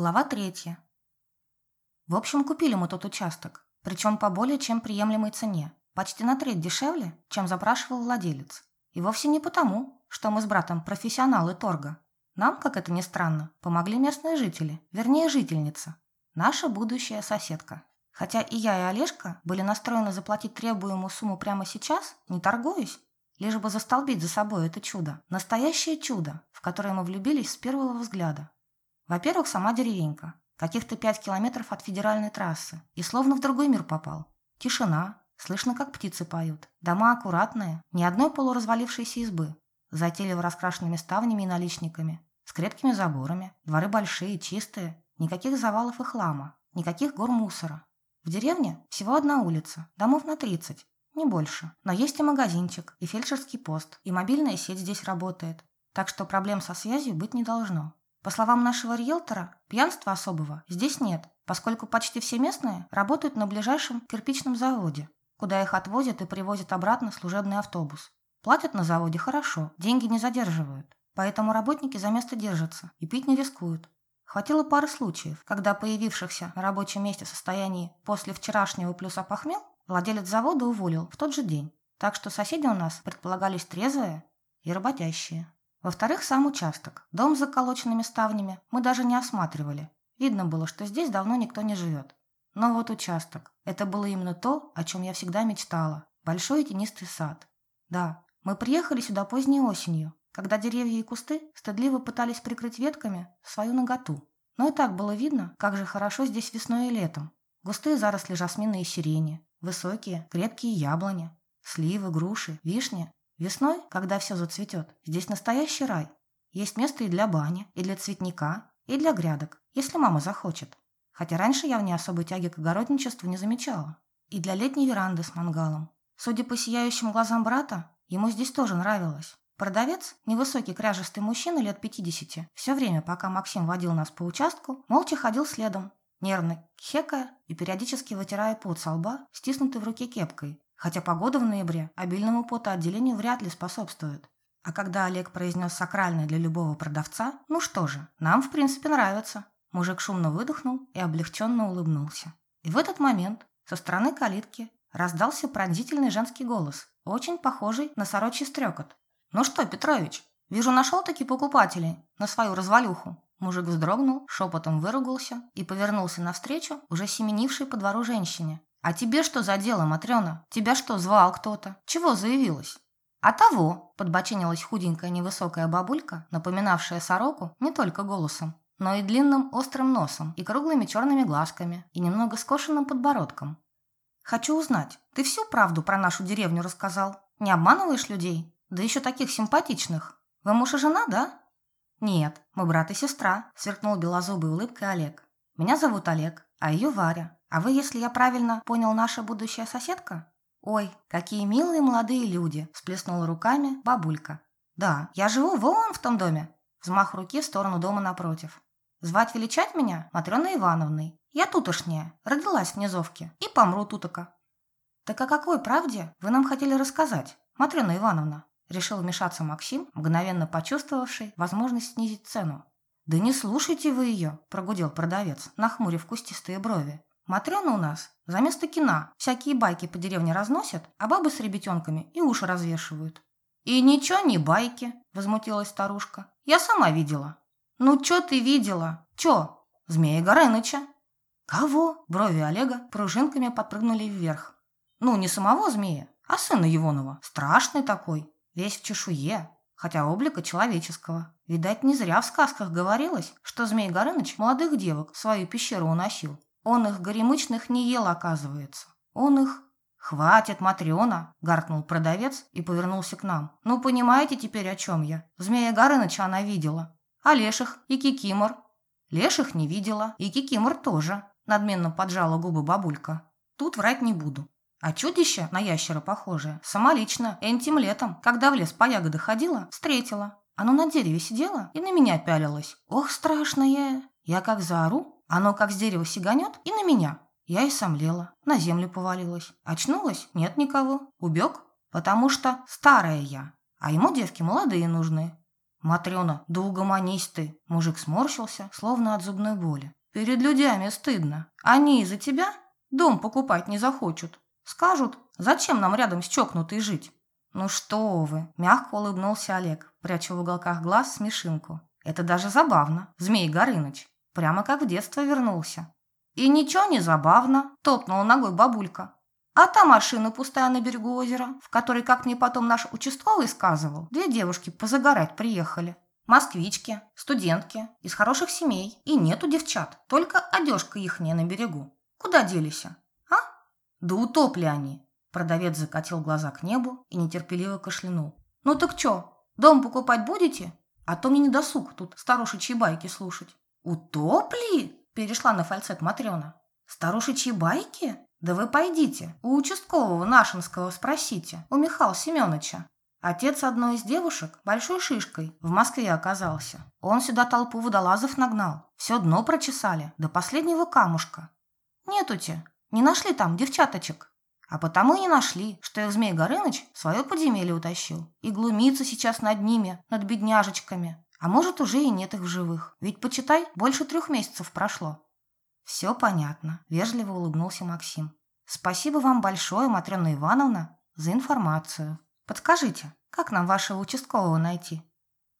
Глава третья. В общем, купили мы тот участок, причем по более чем приемлемой цене, почти на треть дешевле, чем запрашивал владелец. И вовсе не потому, что мы с братом профессионалы торга. Нам, как это ни странно, помогли местные жители, вернее жительница, наша будущая соседка. Хотя и я, и Олежка были настроены заплатить требуемую сумму прямо сейчас, не торгуюсь, лишь бы застолбить за собой это чудо. Настоящее чудо, в которое мы влюбились с первого взгляда. Во-первых, сама деревенька. Каких-то пять километров от федеральной трассы. И словно в другой мир попал. Тишина. Слышно, как птицы поют. Дома аккуратные. Ни одной полуразвалившейся избы. Затейливо раскрашенными ставнями и наличниками. С крепкими заборами. Дворы большие, чистые. Никаких завалов и хлама. Никаких гор мусора. В деревне всего одна улица. Домов на 30. Не больше. Но есть и магазинчик, и фельдшерский пост, и мобильная сеть здесь работает. Так что проблем со связью быть не должно. По словам нашего риэлтора, пьянства особого здесь нет, поскольку почти все местные работают на ближайшем кирпичном заводе, куда их отвозят и привозят обратно служебный автобус. Платят на заводе хорошо, деньги не задерживают, поэтому работники за место держатся и пить не рискуют. Хватило пары случаев, когда появившихся на рабочем месте состоянии после вчерашнего плюс опохмел, владелец завода уволил в тот же день. Так что соседи у нас предполагались трезвые и работящие. Во-вторых, сам участок. Дом с заколоченными ставнями мы даже не осматривали. Видно было, что здесь давно никто не живет. Но вот участок. Это было именно то, о чем я всегда мечтала. Большой тенистый сад. Да, мы приехали сюда поздней осенью, когда деревья и кусты стыдливо пытались прикрыть ветками свою наготу. Но и так было видно, как же хорошо здесь весной и летом. Густые заросли жасмина и сирени, высокие, крепкие яблони, сливы, груши, вишни Весной, когда все зацветет, здесь настоящий рай. Есть место и для бани, и для цветника, и для грядок, если мама захочет. Хотя раньше я в ней особой тяги к огородничеству не замечала. И для летней веранды с мангалом. Судя по сияющим глазам брата, ему здесь тоже нравилось. Продавец, невысокий кряжестый мужчина лет 50, все время, пока Максим водил нас по участку, молча ходил следом, нервно хекая и периодически вытирая пот со лба, стиснутый в руке кепкой, Хотя погода в ноябре обильному потоотделению вряд ли способствует. А когда Олег произнес сакральное для любого продавца, ну что же, нам в принципе нравится. Мужик шумно выдохнул и облегченно улыбнулся. И в этот момент со стороны калитки раздался пронзительный женский голос, очень похожий на сорочий стрекот. «Ну что, Петрович, вижу, нашел таки покупателей на свою развалюху». Мужик вздрогнул, шепотом выругался и повернулся навстречу уже семенившей по двору женщине, «А тебе что за дело, Матрена? Тебя что, звал кто-то? Чего заявилась?» «А того!» – подбочинилась худенькая невысокая бабулька, напоминавшая сороку не только голосом, но и длинным острым носом, и круглыми черными глазками, и немного скошенным подбородком. «Хочу узнать, ты всю правду про нашу деревню рассказал? Не обманываешь людей? Да еще таких симпатичных. Вы муж и жена, да?» «Нет, мы брат и сестра», – сверкнул белозубой улыбкой Олег. «Меня зовут Олег, а ее Варя. А вы, если я правильно понял, наша будущая соседка? Ой, какие милые молодые люди, всплеснула руками бабулька. Да, я живу вон в том доме. Взмах руки в сторону дома напротив. Звать величать меня Матрёной Ивановной. Я тутошняя, родилась в Низовке и помру тутока. Так о какой правде вы нам хотели рассказать, Матрёна Ивановна? Решил вмешаться Максим, мгновенно почувствовавший возможность снизить цену. «Да не слушайте вы ее», – прогудел продавец, нахмурив кустистые брови. Матрёна у нас за место кино всякие байки по деревне разносят, а бабы с ребятенками и уши развешивают. «И ничего не байки», – возмутилась старушка. «Я сама видела». «Ну, чё ты видела? Чё? Змея Горыныча». «Кого?» – брови Олега пружинками подпрыгнули вверх. «Ну, не самого змея, а сына Егонова. Страшный такой, весь в чешуе, хотя облика человеческого. Видать, не зря в сказках говорилось, что Змей Горыныч молодых девок в свою пещеру уносил. Он их горемычных не ел, оказывается. Он их... «Хватит, Матрена!» – гаркнул продавец и повернулся к нам. «Ну, понимаете теперь, о чем я? Змея Горыныча она видела. А Леших и Кикимор?» «Леших не видела, и Кикимор тоже», – надменно поджала губы бабулька. «Тут врать не буду. А чудище, на ящера похожее, самолично, этим летом, когда в лес по ягоды ходила, встретила. Оно на дереве сидело и на меня пялилось. Ох, страшное! Я как заору, оно как с дерева сиганет и на меня. Я и сомлела, на землю повалилась. Очнулась? Нет никого. Убег? Потому что старая я. А ему девки молодые нужны. Матрена, да угомонись. Мужик сморщился, словно от зубной боли. Перед людьми стыдно. Они из-за тебя дом покупать не захочут. Скажут, зачем нам рядом с чокнутой жить? Ну что вы, мягко улыбнулся Олег, пряча в уголках глаз смешинку. Это даже забавно, Змей Горыныч. Прямо как в детство вернулся. И ничего не забавно, топнула ногой бабулька. А та машина пустая на берегу озера, в которой, как мне потом наш участковый сказывал, две девушки позагорать приехали. Москвички, студентки, из хороших семей. И нету девчат, только одежка ихняя на берегу. Куда делись? А? Да утопли они. Продавец закатил глаза к небу и нетерпеливо кашлянул. Ну так чё, дом покупать будете? А то мне не досуг тут старушечьи байки слушать. Утопли? Перешла на фальцет Матрёна. Старушечьи байки? Да вы пойдите, у участкового Нашинского спросите, у Михаила Семеновича. Отец одной из девушек большой шишкой в Москве оказался. Он сюда толпу водолазов нагнал. Все дно прочесали, до последнего камушка. Нету-те, не нашли там девчаточек. А потому и не нашли, что их Змей Горыныч свое подземелье утащил. И глумится сейчас над ними, над бедняжечками. А может, уже и нет их в живых. Ведь, почитай, больше трех месяцев прошло. «Все понятно», – вежливо улыбнулся Максим. «Спасибо вам большое, Матрена Ивановна, за информацию. Подскажите, как нам вашего участкового найти?»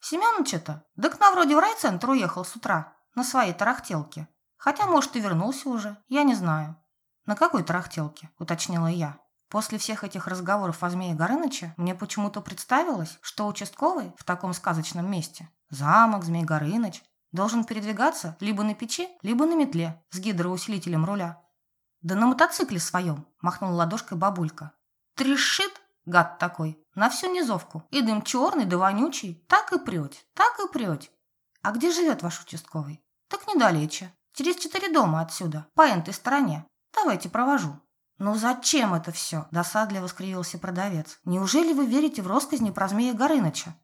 «Семеновича-то? Да к нам вроде в райцентр уехал с утра, на своей тарахтелке. Хотя, может, и вернулся уже, я не знаю». «На какой тарахтелке?» – уточнила я. После всех этих разговоров о Змее Горыныче мне почему-то представилось, что участковый в таком сказочном месте – замок, Змей Горыныч Должен передвигаться либо на печи, либо на метле с гидроусилителем руля. «Да на мотоцикле своем!» – махнула ладошкой бабулька. «Трешит, гад такой, на всю низовку. И дым черный да вонючий. Так и прет, так и прет. А где живет ваш участковый? Так недалече. Через четыре дома отсюда, по этой стороне. Давайте провожу». «Ну зачем это все?» – досадливо скривился продавец. «Неужели вы верите в росказни про змея Горыныча?»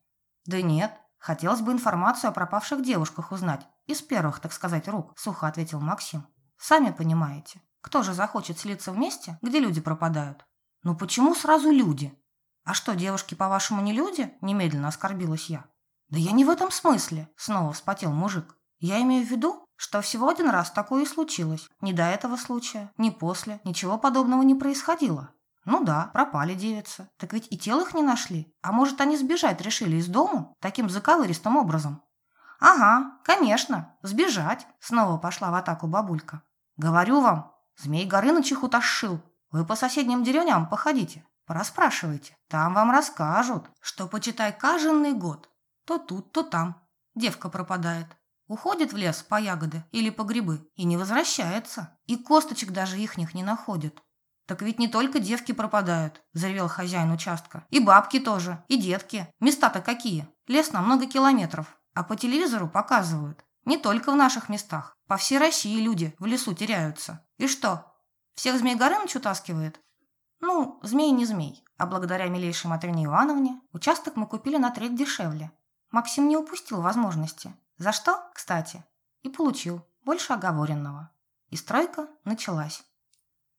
«Да нет, Хотелось бы информацию о пропавших девушках узнать. Из первых, так сказать, рук, сухо ответил Максим. Сами понимаете, кто же захочет слиться вместе, где люди пропадают? Ну почему сразу люди? А что, девушки, по-вашему, не люди? Немедленно оскорбилась я. Да я не в этом смысле, снова вспотел мужик. Я имею в виду, что всего один раз такое и случилось. Ни до этого случая, ни после, ничего подобного не происходило. Ну да, пропали девицы. Так ведь и тело их не нашли. А может, они сбежать решили из дому таким заковыристым образом? Ага, конечно, сбежать. Снова пошла в атаку бабулька. Говорю вам, змей Горыныч их утащил. Вы по соседним деревням походите, пораспрашивайте. Там вам расскажут, что, почитай, каждый год. То тут, то там. Девка пропадает. Уходит в лес по ягоды или по грибы и не возвращается. И косточек даже ихних не находит. «Так ведь не только девки пропадают», – заревел хозяин участка. «И бабки тоже, и детки. Места-то какие? Лес на много километров. А по телевизору показывают. Не только в наших местах. По всей России люди в лесу теряются. И что, всех Змей Горыныч утаскивает?» «Ну, змей не змей. А благодаря милейшей Матрине Ивановне участок мы купили на треть дешевле. Максим не упустил возможности. За что, кстати, и получил больше оговоренного. И стройка началась.